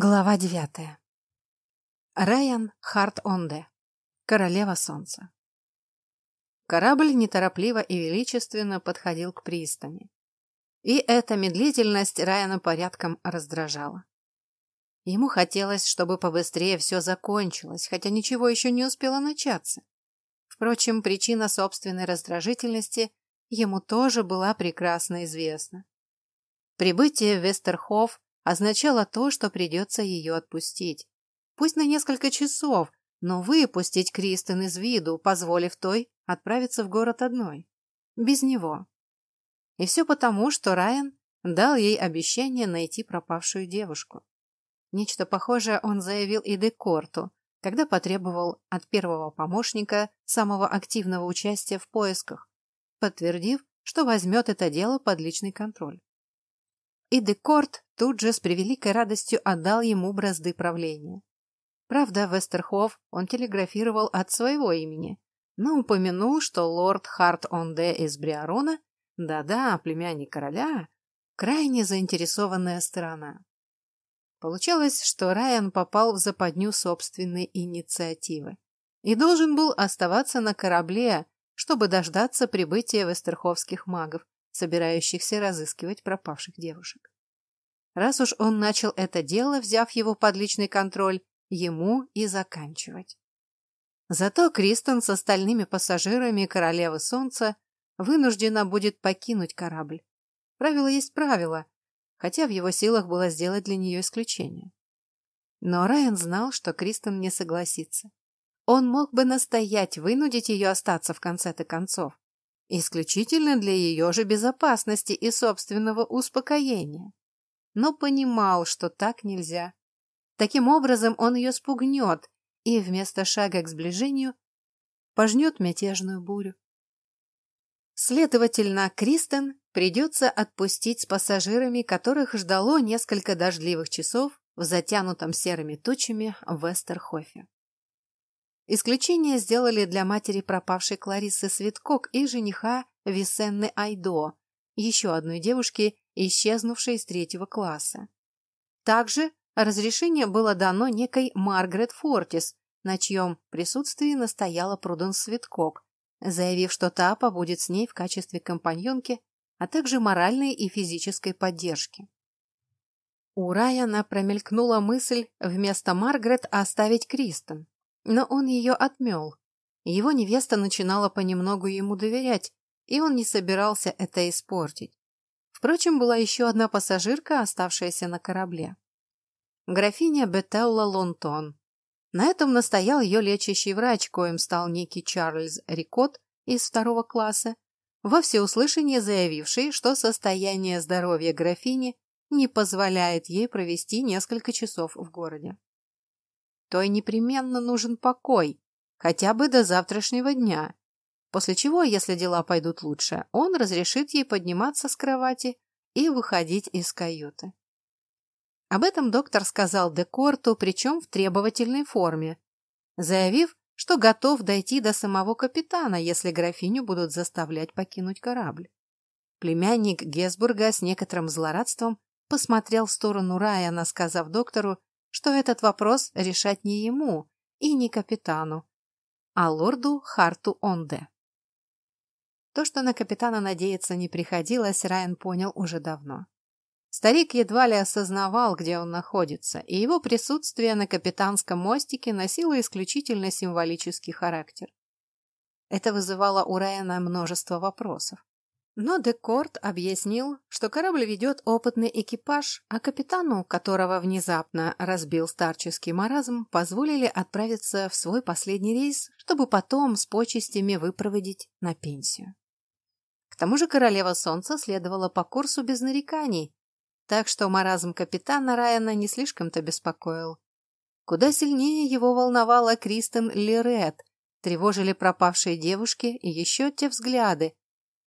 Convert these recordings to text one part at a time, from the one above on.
Глава девятая. Райан Харт-Онде. Королева солнца. Корабль неторопливо и величественно подходил к пристани. И эта медлительность Райана порядком раздражала. Ему хотелось, чтобы побыстрее все закончилось, хотя ничего еще не успело начаться. Впрочем, причина собственной раздражительности ему тоже была прекрасно известна. Прибытие в Вестерхоф означало то, что придется ее отпустить. Пусть на несколько часов, но выпустить Кристен из виду, позволив той отправиться в город одной. Без него. И все потому, что Райан дал ей обещание найти пропавшую девушку. Нечто похожее он заявил и Декорту, когда потребовал от первого помощника самого активного участия в поисках, подтвердив, что возьмет это дело под личный контроль. И Декорт тут же с превеликой радостью отдал ему бразды правления. Правда, Вестерхоф он телеграфировал от своего имени, но упомянул, что лорд Харт-Онде из Бриарона, да-да, племянник короля, крайне заинтересованная сторона. Получалось, что Райан попал в западню собственной инициативы и должен был оставаться на корабле, чтобы дождаться прибытия вестерховских магов, собирающихся разыскивать пропавших девушек. Раз уж он начал это дело, взяв его под личный контроль, ему и заканчивать. Зато Кристен с остальными пассажирами Королевы Солнца вынуждена будет покинуть корабль. Правило есть правило, хотя в его силах было сделать для нее исключение. Но Райан знал, что Кристен не согласится. Он мог бы настоять, вынудить ее остаться в конце-то концов. Исключительно для ее же безопасности и собственного успокоения. Но понимал, что так нельзя. Таким образом он ее спугнет и вместо шага к сближению пожнет мятежную бурю. Следовательно, Кристен придется отпустить с пассажирами, которых ждало несколько дождливых часов в затянутом серыми тучами Вестерхофе. Исключение сделали для матери пропавшей Клариссы Светкок и жениха Висенны Айдо, еще одной девушки, исчезнувшей из третьего класса. Также разрешение было дано некой Маргарет Фортис, на чьем присутствии настояла Пруденс Светкок, заявив, что та побудет с ней в качестве компаньонки, а также моральной и физической поддержки. У Райана промелькнула мысль вместо Маргарет оставить Кристен, но он ее отмел. Его невеста начинала понемногу ему доверять, и он не собирался это испортить. Впрочем, была еще одна пассажирка, оставшаяся на корабле. Графиня Бетелла Лонтон. На этом настоял ее лечащий врач, коим стал некий Чарльз Рикот из второго класса, во всеуслышание заявивший, что состояние здоровья графини не позволяет ей провести несколько часов в городе то и непременно нужен покой, хотя бы до завтрашнего дня. После чего, если дела пойдут лучше, он разрешит ей подниматься с кровати и выходить из каюты. Об этом доктор сказал Декорту, причем в требовательной форме, заявив, что готов дойти до самого капитана, если графиню будут заставлять покинуть корабль. Племянник Гесбурга с некоторым злорадством посмотрел в сторону Райана, сказав доктору, что этот вопрос решать не ему и не капитану, а лорду Харту Онде. То, что на капитана надеяться не приходилось, Райан понял уже давно. Старик едва ли осознавал, где он находится, и его присутствие на капитанском мостике носило исключительно символический характер. Это вызывало у Райана множество вопросов. Но Декорт объяснил, что корабль ведет опытный экипаж, а капитану, которого внезапно разбил старческий маразм, позволили отправиться в свой последний рейс, чтобы потом с почестями выпроводить на пенсию. К тому же королева солнца следовала по курсу без нареканий, так что маразм капитана Райана не слишком-то беспокоил. Куда сильнее его волновала Кристен Лерет, тревожили пропавшие девушки и еще те взгляды,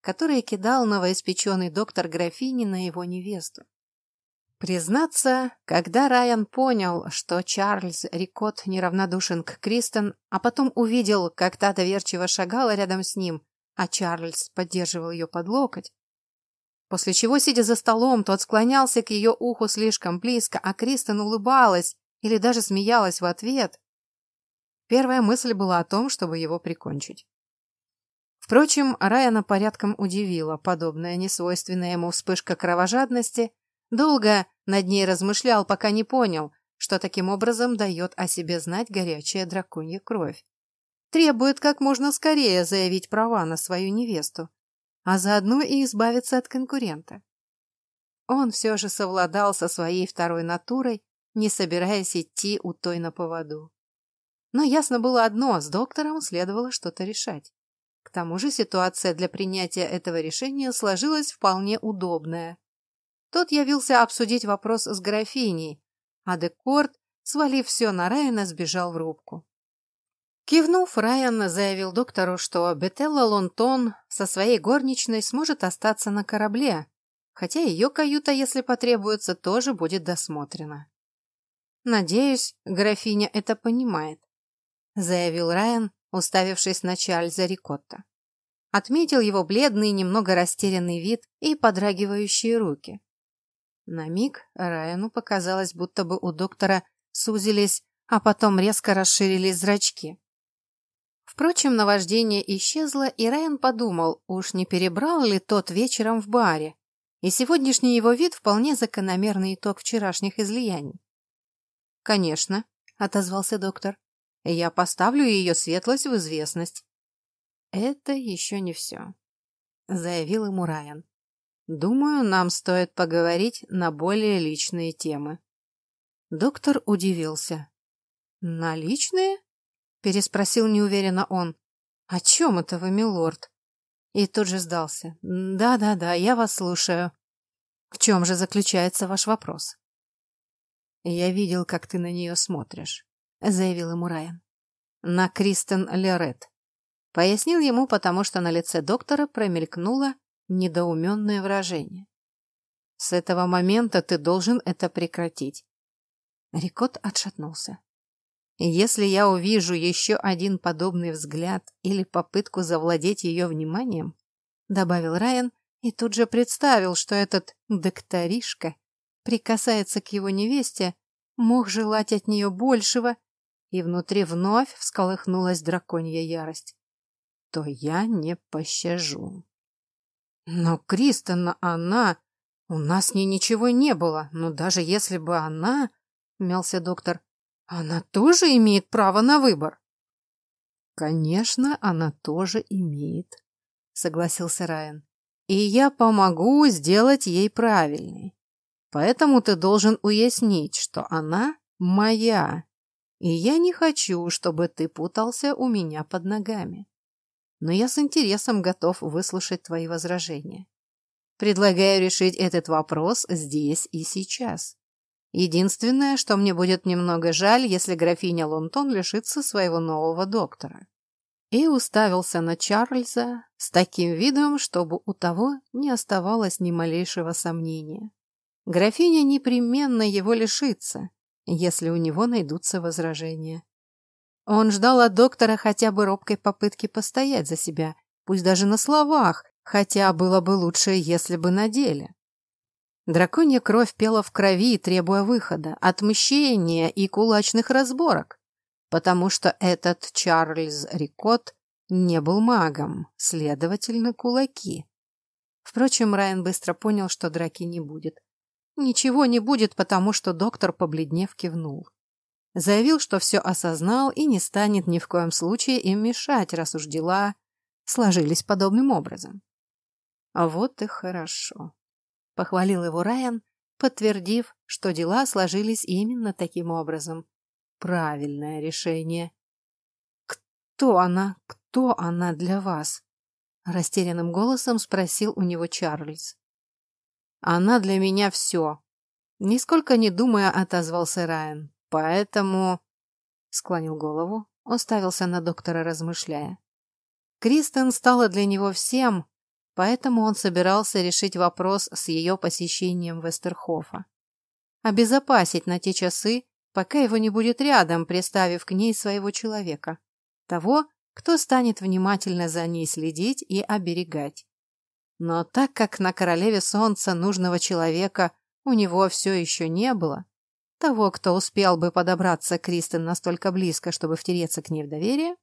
которые кидал новоиспеченный доктор графини на его невесту. Признаться, когда Райан понял, что Чарльз Рикот неравнодушен к Кристен, а потом увидел, как та доверчиво шагала рядом с ним, а Чарльз поддерживал ее под локоть, После чего, сидя за столом, тот склонялся к ее уху слишком близко, а Кристен улыбалась или даже смеялась в ответ. Первая мысль была о том, чтобы его прикончить. Впрочем, Райана порядком удивила подобная несвойственная ему вспышка кровожадности. Долго над ней размышлял, пока не понял, что таким образом дает о себе знать горячая драконья кровь. Требует как можно скорее заявить права на свою невесту, а заодно и избавиться от конкурента. Он все же совладал со своей второй натурой, не собираясь идти у той на поводу. Но ясно было одно, с доктором следовало что-то решать. К тому же ситуация для принятия этого решения сложилась вполне удобная. Тот явился обсудить вопрос с графиней, а Декорт, свалив все на Райана, сбежал в рубку. Кивнув, Райан заявил доктору, что Бетелла Лонтон со своей горничной сможет остаться на корабле, хотя ее каюта, если потребуется, тоже будет досмотрена. «Надеюсь, графиня это понимает», — заявил Райан, уставившись на Чарльза Рикотта. Отметил его бледный, немного растерянный вид и подрагивающие руки. На миг Райану показалось, будто бы у доктора сузились, а потом резко расширились зрачки. Впрочем, наваждение исчезло, и Райан подумал, уж не перебрал ли тот вечером в баре, и сегодняшний его вид вполне закономерный итог вчерашних излияний. «Конечно», — отозвался доктор, — «я поставлю ее светлость в известность». «Это еще не все», — заявил ему Райан. Думаю, нам стоит поговорить на более личные темы. Доктор удивился. На личные? Переспросил неуверенно он. О чем это вы, милорд? И тут же сдался. Да-да-да, я вас слушаю. В чем же заключается ваш вопрос? Я видел, как ты на нее смотришь, заявил ему Райан. На Кристен Лерет. Пояснил ему, потому что на лице доктора промелькнула недоуменное выражение. «С этого момента ты должен это прекратить». Рикот отшатнулся. «Если я увижу еще один подобный взгляд или попытку завладеть ее вниманием», добавил Райан и тут же представил, что этот докторишка прикасается к его невесте, мог желать от нее большего, и внутри вновь всколыхнулась драконья ярость. То я не пощажу. Но Кристен, она... У нас с ней ничего не было, но даже если бы она... Мялся доктор. Она тоже имеет право на выбор. Конечно, она тоже имеет, согласился Райан. И я помогу сделать ей правильный. Поэтому ты должен уяснить, что она моя, и я не хочу, чтобы ты путался у меня под ногами но я с интересом готов выслушать твои возражения. Предлагаю решить этот вопрос здесь и сейчас. Единственное, что мне будет немного жаль, если графиня Лонтон лишится своего нового доктора. И уставился на Чарльза с таким видом, чтобы у того не оставалось ни малейшего сомнения. Графиня непременно его лишится, если у него найдутся возражения. Он ждал от доктора хотя бы робкой попытки постоять за себя, пусть даже на словах, хотя было бы лучше, если бы на деле. Драконья кровь пела в крови, требуя выхода, отмщения и кулачных разборок, потому что этот Чарльз Рикот не был магом, следовательно, кулаки. Впрочем, Райан быстро понял, что драки не будет. Ничего не будет, потому что доктор, побледнев, кивнул. Заявил, что все осознал и не станет ни в коем случае им мешать, раз уж дела сложились подобным образом. А вот и хорошо. Похвалил его Райан, подтвердив, что дела сложились именно таким образом. Правильное решение. «Кто она? Кто она для вас?» Растерянным голосом спросил у него Чарльз. «Она для меня все», — нисколько не думая отозвался Райан. Поэтому... Склонил голову, уставился на доктора, размышляя. Кристен стала для него всем, поэтому он собирался решить вопрос с ее посещением Вестерхофа. Обезопасить на те часы, пока его не будет рядом, приставив к ней своего человека. Того, кто станет внимательно за ней следить и оберегать. Но так как на королеве солнца нужного человека у него все еще не было, того, кто успел бы подобраться к Кристен настолько близко, чтобы втереться к ней в доверие,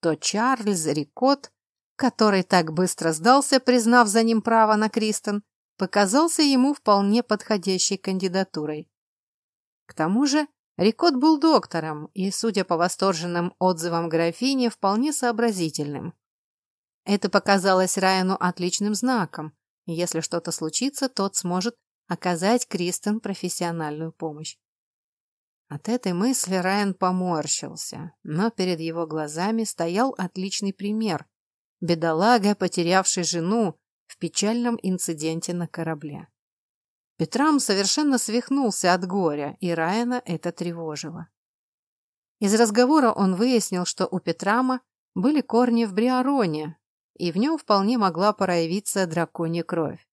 то Чарльз Рикот, который так быстро сдался, признав за ним право на Кристен, показался ему вполне подходящей кандидатурой. К тому же Рикот был доктором и, судя по восторженным отзывам графини, вполне сообразительным. Это показалось Райану отличным знаком. Если что-то случится, тот сможет оказать Кристен профессиональную помощь. От этой мысли Райан поморщился, но перед его глазами стоял отличный пример. Бедолага, потерявший жену в печальном инциденте на корабле. Петрам совершенно свихнулся от горя, и Райана это тревожило. Из разговора он выяснил, что у Петрама были корни в Бриароне, и в нем вполне могла проявиться драконья кровь.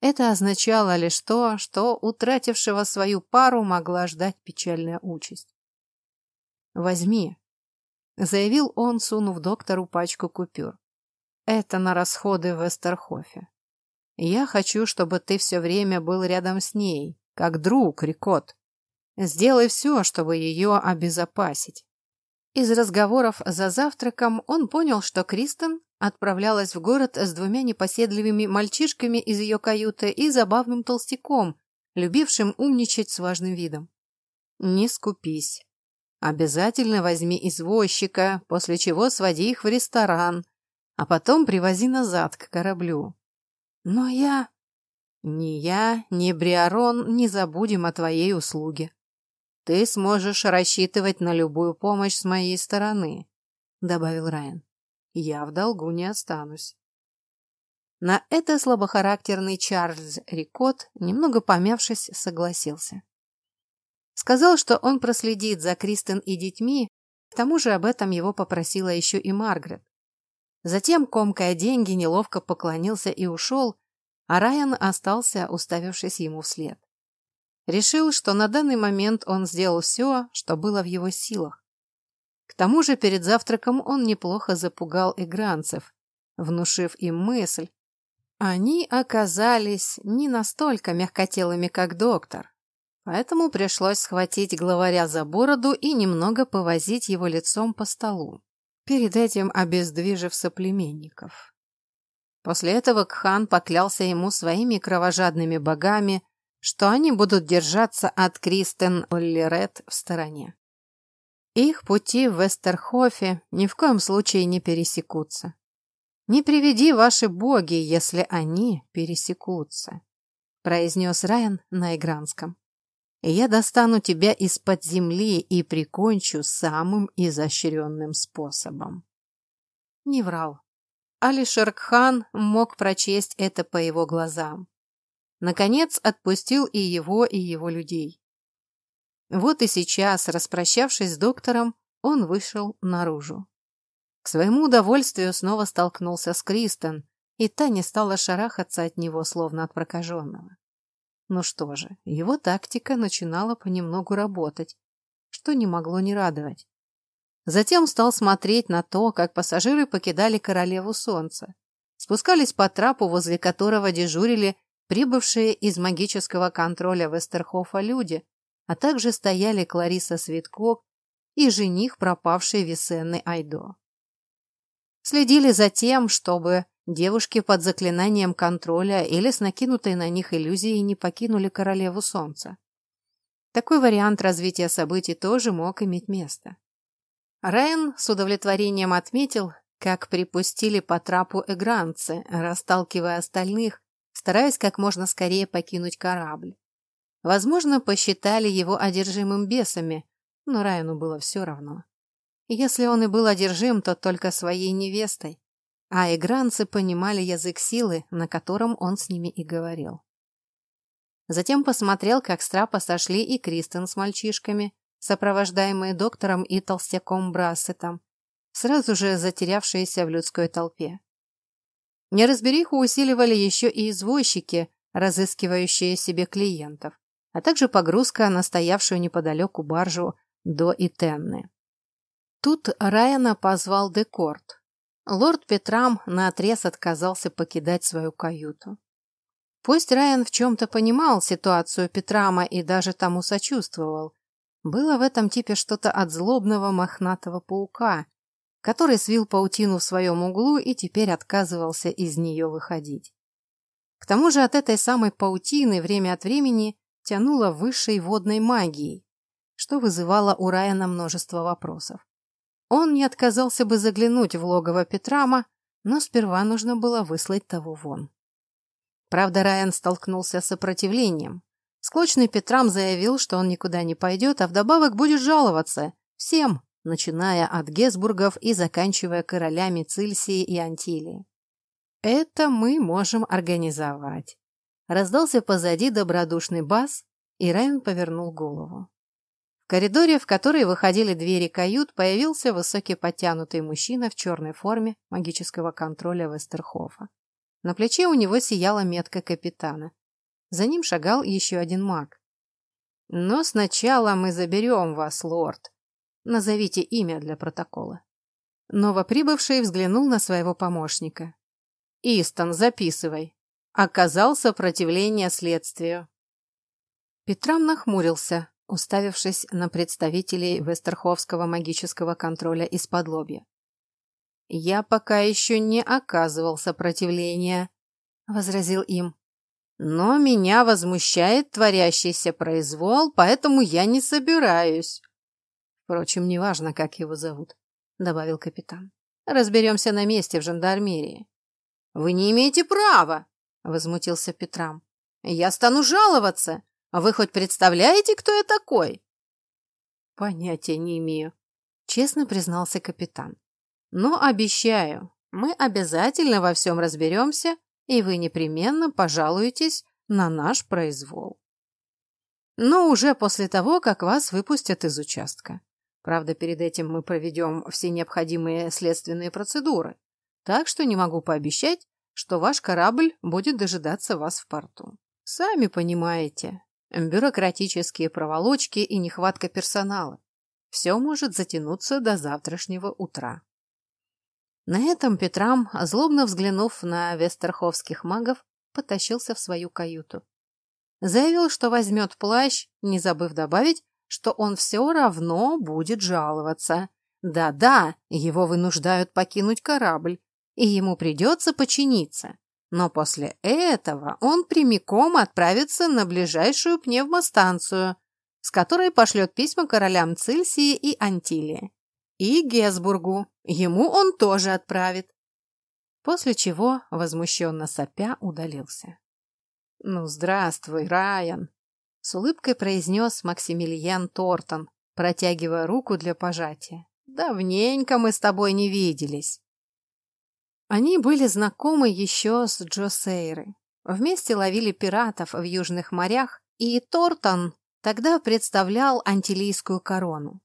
Это означало лишь то, что утратившего свою пару могла ждать печальная участь. «Возьми», — заявил он, сунув доктору пачку купюр. «Это на расходы в Эстерхофе. Я хочу, чтобы ты все время был рядом с ней, как друг, Рикот. Сделай все, чтобы ее обезопасить». Из разговоров за завтраком он понял, что Кристен отправлялась в город с двумя непоседливыми мальчишками из ее каюты и забавным толстяком, любившим умничать с важным видом. Не скупись. Обязательно возьми извозчика, после чего своди их в ресторан, а потом привози назад к кораблю. Но я... Ни я, ни Бриарон не забудем о твоей услуге. Ты сможешь рассчитывать на любую помощь с моей стороны, — добавил Райан. Я в долгу не останусь. На это слабохарактерный Чарльз Рикот, немного помявшись, согласился. Сказал, что он проследит за Кристен и детьми, к тому же об этом его попросила еще и Маргарет. Затем, комкая деньги, неловко поклонился и ушел, а Райан остался, уставившись ему вслед. Решил, что на данный момент он сделал все, что было в его силах. К тому же перед завтраком он неплохо запугал игранцев, внушив им мысль. Они оказались не настолько мягкотелыми, как доктор. Поэтому пришлось схватить главаря за бороду и немного повозить его лицом по столу, перед этим обездвижив соплеменников. После этого Кхан поклялся ему своими кровожадными богами, что они будут держаться от Кристен Оллерет в стороне. Их пути в Вестерхофе ни в коем случае не пересекутся. Не приведи ваши боги, если они пересекутся, произнес Райан на игранском. Я достану тебя из-под земли и прикончу самым изощренным способом. Не врал. Али Шеркхан мог прочесть это по его глазам. Наконец отпустил и его, и его людей. Вот и сейчас, распрощавшись с доктором, он вышел наружу. К своему удовольствию снова столкнулся с Кристен, и та не стала шарахаться от него, словно от прокаженного. Ну что же, его тактика начинала понемногу работать, что не могло не радовать. Затем стал смотреть на то, как пассажиры покидали Королеву Солнца, спускались по трапу, возле которого дежурили прибывшие из магического контроля Вестерхофа люди, а также стояли Клариса Светков и жених пропавшей Весенны Айдо. Следили за тем, чтобы девушки под заклинанием контроля или с накинутой на них иллюзией не покинули Королеву Солнца. Такой вариант развития событий тоже мог иметь место. Райан с удовлетворением отметил, как припустили по трапу эгранцы, расталкивая остальных, стараясь как можно скорее покинуть корабль. Возможно, посчитали его одержимым бесами, но Райану было все равно. Если он и был одержим, то только своей невестой, а игранцы понимали язык силы, на котором он с ними и говорил. Затем посмотрел, как с трапа сошли и Кристен с мальчишками, сопровождаемые доктором и толстяком Брассетом, сразу же затерявшиеся в людской толпе. Неразбериху усиливали еще и извозчики, разыскивающие себе клиентов а также погрузка на стоявшую неподалеку баржу до Итенны. Тут Райана позвал Декорт. Лорд Петрам наотрез отказался покидать свою каюту. Пусть Райан в чем-то понимал ситуацию Петрама и даже тому сочувствовал, было в этом типе что-то от злобного мохнатого паука, который свил паутину в своем углу и теперь отказывался из нее выходить. К тому же от этой самой паутины время от времени тянуло высшей водной магией, что вызывало у Райана множество вопросов. Он не отказался бы заглянуть в логово Петрама, но сперва нужно было выслать того вон. Правда, Райан столкнулся с сопротивлением. Склочный Петрам заявил, что он никуда не пойдет, а вдобавок будет жаловаться всем, начиная от Гесбургов и заканчивая королями Цильсии и Антилии. «Это мы можем организовать», — раздался позади добродушный бас, и Райан повернул голову. В коридоре, в который выходили двери кают, появился высокий подтянутый мужчина в черной форме магического контроля Вестерхофа. На плече у него сияла метка капитана. За ним шагал еще один маг. «Но сначала мы заберем вас, лорд. Назовите имя для протокола». Новоприбывший взглянул на своего помощника. «Истон, записывай. Оказал сопротивление следствию». Петрам нахмурился, уставившись на представителей Вестерховского магического контроля из-под лобья. «Я пока еще не оказывал сопротивления», — возразил им. «Но меня возмущает творящийся произвол, поэтому я не собираюсь». «Впрочем, неважно, как его зовут», — добавил капитан. «Разберемся на месте в жандармерии». «Вы не имеете права», — возмутился Петрам. «Я стану жаловаться. А вы хоть представляете, кто я такой?» «Понятия не имею», — честно признался капитан. «Но обещаю, мы обязательно во всем разберемся, и вы непременно пожалуетесь на наш произвол. Но уже после того, как вас выпустят из участка. Правда, перед этим мы проведем все необходимые следственные процедуры, так что не могу пообещать, что ваш корабль будет дожидаться вас в порту. Сами понимаете, бюрократические проволочки и нехватка персонала. Все может затянуться до завтрашнего утра. На этом Петрам, злобно взглянув на вестерховских магов, потащился в свою каюту. Заявил, что возьмет плащ, не забыв добавить, что он все равно будет жаловаться. Да-да, его вынуждают покинуть корабль, и ему придется починиться. Но после этого он прямиком отправится на ближайшую пневмостанцию, с которой пошлет письма королям Цильсии и Антилии. И Гесбургу. Ему он тоже отправит. После чего, возмущенно сопя, удалился. «Ну, здравствуй, Райан!» — с улыбкой произнес Максимилиан Тортон, протягивая руку для пожатия. «Давненько мы с тобой не виделись». Они были знакомы еще с Джо Сейрой. Вместе ловили пиратов в южных морях, и Тортон тогда представлял антилийскую корону.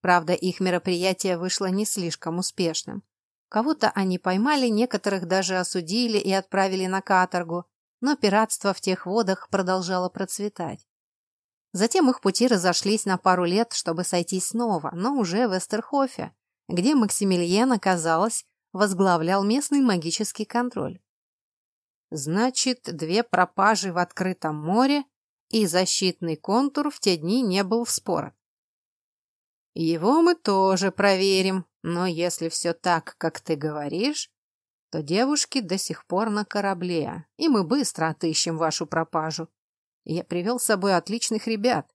Правда, их мероприятие вышло не слишком успешным. Кого-то они поймали, некоторых даже осудили и отправили на каторгу, но пиратство в тех водах продолжало процветать. Затем их пути разошлись на пару лет, чтобы сойтись снова, но уже в Эстерхофе, где Максимилиен, оказалось, возглавлял местный магический контроль. Значит, две пропажи в открытом море и защитный контур в те дни не был в спорах. Его мы тоже проверим, но если все так, как ты говоришь, то девушки до сих пор на корабле, и мы быстро отыщем вашу пропажу. Я привел с собой отличных ребят.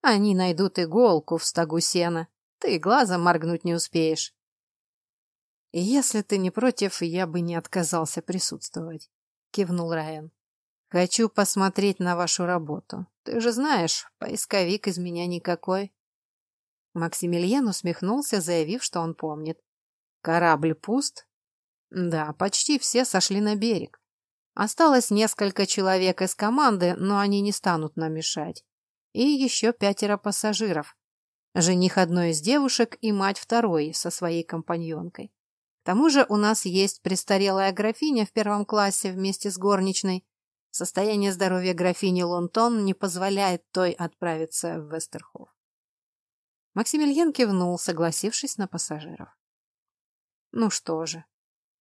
Они найдут иголку в стогу сена. Ты глазом моргнуть не успеешь. «Если ты не против, я бы не отказался присутствовать», — кивнул Райан. «Хочу посмотреть на вашу работу. Ты же знаешь, поисковик из меня никакой». Максимилиан усмехнулся, заявив, что он помнит. «Корабль пуст?» «Да, почти все сошли на берег. Осталось несколько человек из команды, но они не станут нам мешать. И еще пятеро пассажиров. Жених одной из девушек и мать второй со своей компаньонкой. К тому же у нас есть престарелая графиня в первом классе вместе с горничной. Состояние здоровья графини Лонтон не позволяет той отправиться в Вестерхоф. Максимилиан кивнул, согласившись на пассажиров. Ну что же,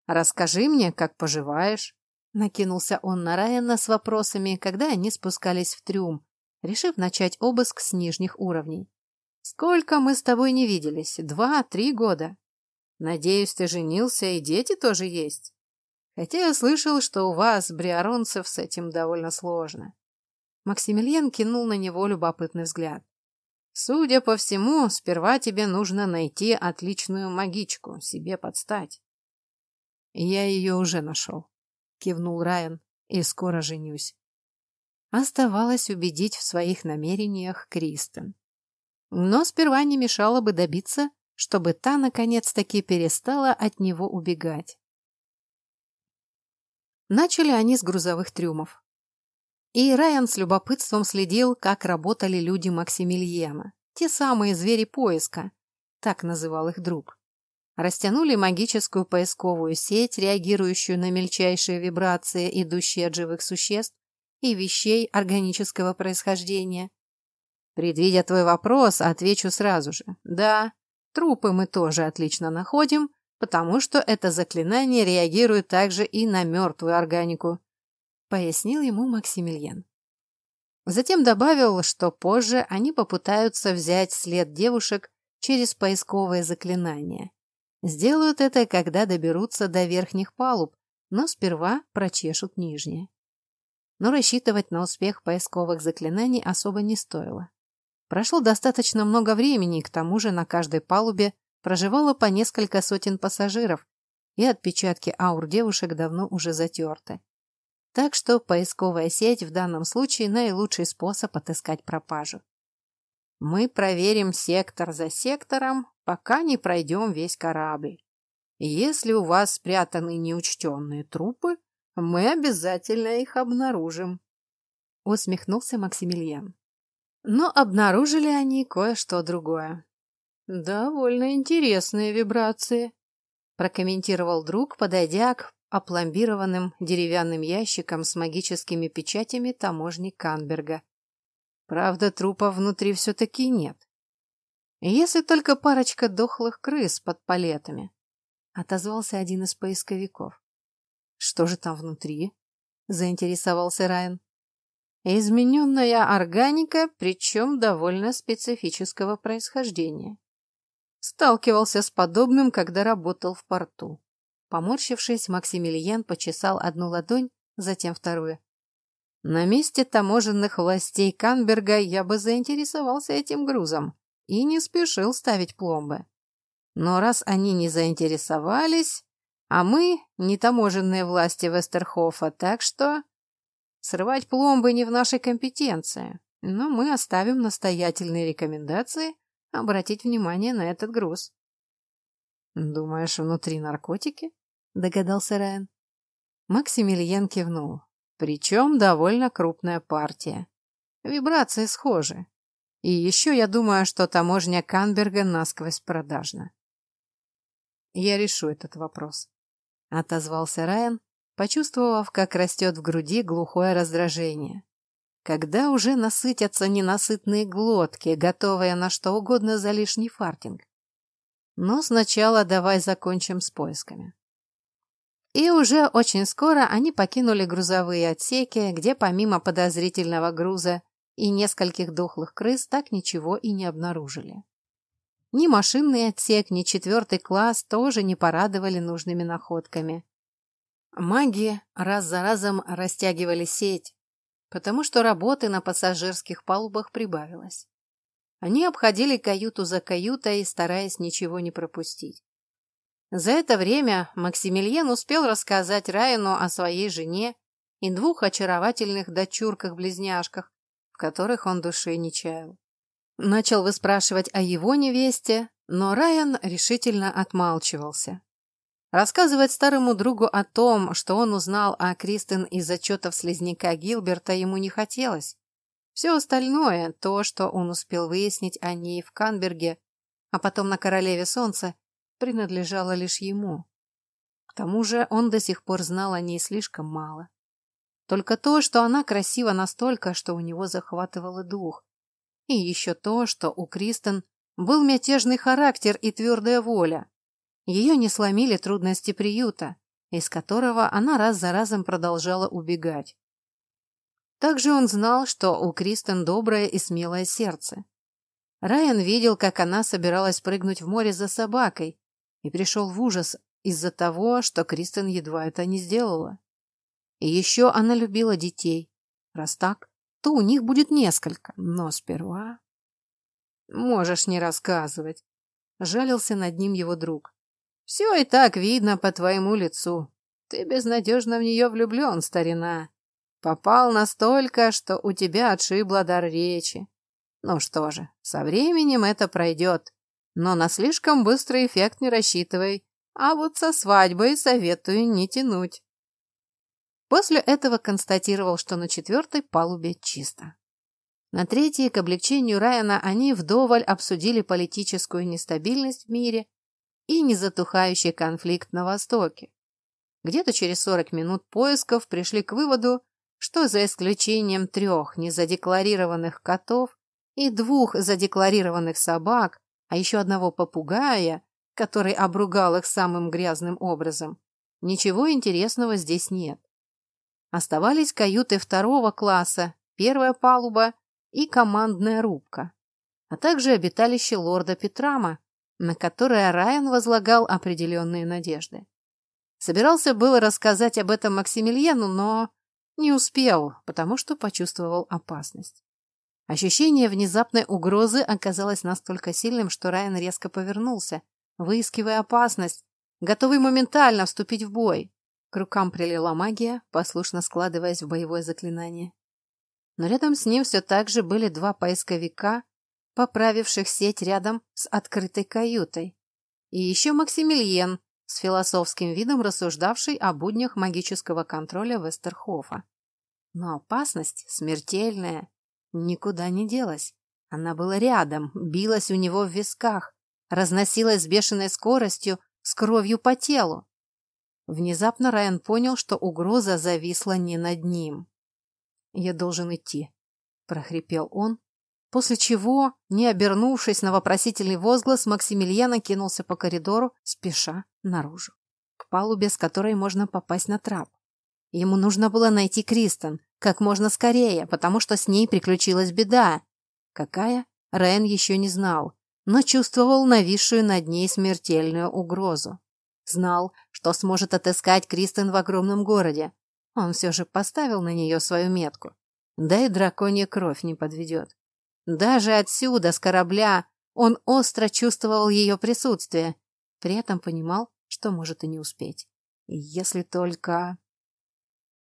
Расскажи мне, как поживаешь. Накинулся он на Райана с вопросами, когда они спускались в трюм, решив начать обыск с нижних уровней. «Сколько мы с тобой не виделись? Два-три года. Надеюсь, ты женился, и дети тоже есть. Хотя я слышал, что у вас, бриаронцев, с этим довольно сложно». Максимилиан кинул на него любопытный взгляд. «Судя по всему, сперва тебе нужно найти отличную магичку, себе подстать». «Я ее уже нашел», — кивнул Райан, — «и скоро женюсь». Оставалось убедить в своих намерениях Кристен. Но сперва не мешало бы добиться, чтобы та наконец-таки перестала от него убегать. Начали они с грузовых трюмов. И Райан с любопытством следил, как работали люди Максимилиена, те самые звери поиска, так называл их друг. Растянули магическую поисковую сеть, реагирующую на мельчайшие вибрации, идущие от живых существ, и вещей органического происхождения. Предвидя твой вопрос, отвечу сразу же. Да, трупы мы тоже отлично находим, потому что это заклинание реагирует также и на мертвую органику, пояснил ему Максимилиан. Затем добавил, что позже они попытаются взять след девушек через поисковое заклинание. Сделают это, когда доберутся до верхних палуб, но сперва прочешут нижние но рассчитывать на успех поисковых заклинаний особо не стоило. Прошло достаточно много времени, к тому же на каждой палубе проживало по несколько сотен пассажиров, и отпечатки аур девушек давно уже затерты. Так что поисковая сеть в данном случае наилучший способ отыскать пропажу. Мы проверим сектор за сектором, пока не пройдем весь корабль. Если у вас спрятаны неучтенные трупы, мы обязательно их обнаружим. Усмехнулся Максимилиан. Но обнаружили они кое-что другое. Довольно интересные вибрации, прокомментировал друг, подойдя к опломбированным деревянным ящикам с магическими печатями таможни Канберга. Правда, трупа внутри все-таки нет. Если только парочка дохлых крыс под палетами, отозвался один из поисковиков. Что же там внутри? Заинтересовался Райан. Измененная органика, причем довольно специфического происхождения. Сталкивался с подобным, когда работал в порту. Поморщившись, Максимилиан почесал одну ладонь, затем вторую. На месте таможенных властей Канберга я бы заинтересовался этим грузом и не спешил ставить пломбы. Но раз они не заинтересовались, а мы не таможенные власти Вестерхофа, так что... Срывать пломбы не в нашей компетенции, но мы оставим настоятельные рекомендации обратить внимание на этот груз. «Думаешь, внутри наркотики?» — догадался Райан. Максимилиан кивнул. Причем довольно крупная партия. Вибрации схожи. И еще я думаю, что таможня Канберга насквозь продажна. Я решу этот вопрос отозвался Райан, почувствовав, как растет в груди глухое раздражение. Когда уже насытятся ненасытные глотки, готовые на что угодно за лишний фартинг? Но сначала давай закончим с поисками. И уже очень скоро они покинули грузовые отсеки, где помимо подозрительного груза и нескольких дохлых крыс так ничего и не обнаружили. Ни машинный отсек, ни четвертый класс тоже не порадовали нужными находками. Маги раз за разом растягивали сеть, потому что работы на пассажирских палубах прибавилось. Они обходили каюту за каютой, стараясь ничего не пропустить. За это время Максимилиан успел рассказать Райану о своей жене и двух очаровательных дочурках-близняшках, в которых он души не чаял. Начал выспрашивать о его невесте, но Райан решительно отмалчивался. Рассказывать старому другу о том, что он узнал о Кристен из отчетов слизняка Гилберта, ему не хотелось. Все остальное, то, что он успел выяснить о ней в Канберге, а потом на Королеве Солнца, принадлежало лишь ему. К тому же он до сих пор знал о ней слишком мало. Только то, что она красива настолько, что у него захватывало дух, и еще то, что у Кристен был мятежный характер и твердая воля. Ее не сломили трудности приюта, из которого она раз за разом продолжала убегать. Также он знал, что у Кристен доброе и смелое сердце. Райан видел, как она собиралась прыгнуть в море за собакой, и пришел в ужас из-за того, что Кристен едва это не сделала. И еще она любила детей. Раз так, то у них будет несколько, но сперва... Можешь не рассказывать. Жалился над ним его друг. Все и так видно по твоему лицу. Ты безнадежно в нее влюблен, старина. Попал настолько, что у тебя отшибло дар речи. Ну что же, со временем это пройдет. Но на слишком быстрый эффект не рассчитывай. А вот со свадьбой советую не тянуть. После этого констатировал, что на четвертой палубе чисто. На третьей, к облегчению Райана, они вдоволь обсудили политическую нестабильность в мире и незатухающий конфликт на Востоке. Где-то через 40 минут поисков пришли к выводу, что за исключением трех незадекларированных котов и двух задекларированных собак, а еще одного попугая, который обругал их самым грязным образом, ничего интересного здесь нет. Оставались каюты второго класса, первая палуба и командная рубка, а также обиталище лорда Петрама, на которое Райан возлагал определенные надежды. Собирался было рассказать об этом Максимилиану, но не успел, потому что почувствовал опасность. Ощущение внезапной угрозы оказалось настолько сильным, что Райан резко повернулся, выискивая опасность, готовый моментально вступить в бой. К рукам прилила магия, послушно складываясь в боевое заклинание. Но рядом с ним все так же были два поисковика, поправивших сеть рядом с открытой каютой. И еще Максимилиен, с философским видом рассуждавший о буднях магического контроля Вестерхофа. Но опасность смертельная, никуда не делась. Она была рядом, билась у него в висках, разносилась с бешеной скоростью, с кровью по телу. Внезапно Райан понял, что угроза зависла не над ним. «Я должен идти», — прохрипел он, после чего, не обернувшись на вопросительный возглас, Максимилиан кинулся по коридору, спеша наружу, к палубе, с которой можно попасть на трап. Ему нужно было найти Кристен как можно скорее, потому что с ней приключилась беда. Какая? Райан еще не знал, но чувствовал нависшую над ней смертельную угрозу. Знал, что сможет отыскать Кристен в огромном городе. Он все же поставил на нее свою метку. Да и драконья кровь не подведет. Даже отсюда, с корабля, он остро чувствовал ее присутствие, при этом понимал, что может и не успеть. Если только...